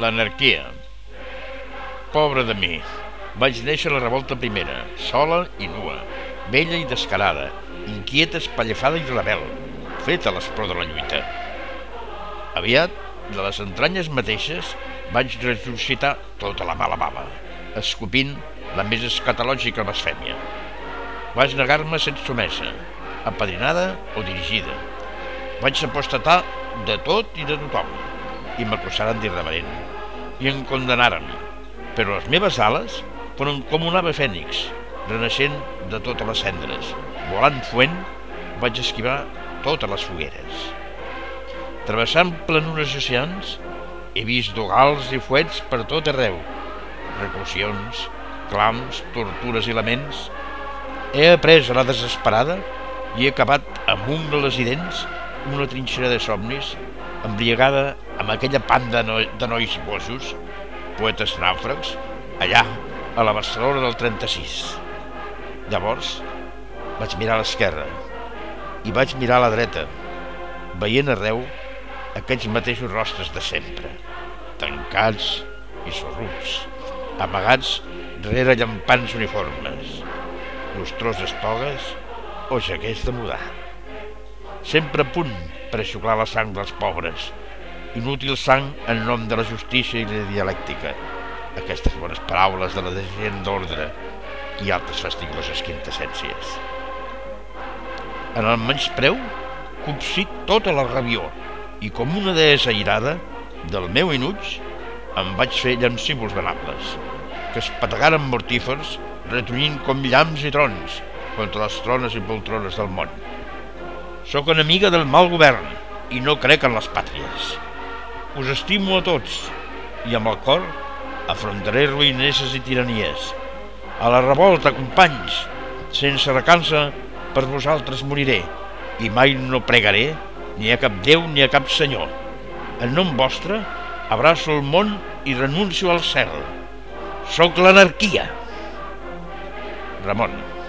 L'anarquia. Pobre de mi. Vaig néixer a la revolta primera, sola i nua, vella i descarada, inquieta, espallafada i rebel, feta a l'espró de la lluita. Aviat, de les entranyes mateixes, vaig ressuscitar tota la mala bava, escopint la més escatològica blasfèmia. Vaig negar-me sense sumesa, apadrinada o dirigida. Vaig apostatar de tot i de tothom, i m'acusaren d'irreverent i em condenaren. Però les meves ales foren com un ave fènix, renaixent de totes les cendres. Volant fuent, vaig esquivar totes les fogueres. Travessant planures i oceans, he vist dogals i fuets per tot arreu, reclusions, clams, tortures i laments. He après a la desesperada i he acabat amb ungles i dents una trinxera de somnis embriagada amb aquella panda no de nois bojos, poetes nàufrags, allà, a la Barcelona del 36. Llavors, vaig mirar a l'esquerra i vaig mirar a la dreta, veient arreu aquests mateixos rostres de sempre, tancats i sorruts, amagats rere llampants uniformes, lustroses togues o jaquers de mudar. Sempre a punt per aixuclar la sang dels pobres, inútil sang en nom de la justícia i la dialèctica, aquestes bones paraules de la gent d'ordre i altres fastigoses quintessències. En el menyspreu, copsit tota la rabió i com una deessa irada, del meu inuig, em vaig fer llancívols venables, que es pategaren mortífers, retonyint com llamps i trons contra les trones i poltrones del món. Sóc enemiga del mal govern i no crec en les pàtries. Us estimo a tots i amb el cor afrontaré ruïneses i tiranies. A la revolta, companys, sense recança per vosaltres moriré i mai no pregaré ni a cap Déu ni a cap senyor. En nom vostre abraço el món i renuncio al cel. Soc l'anarquia. Ramon.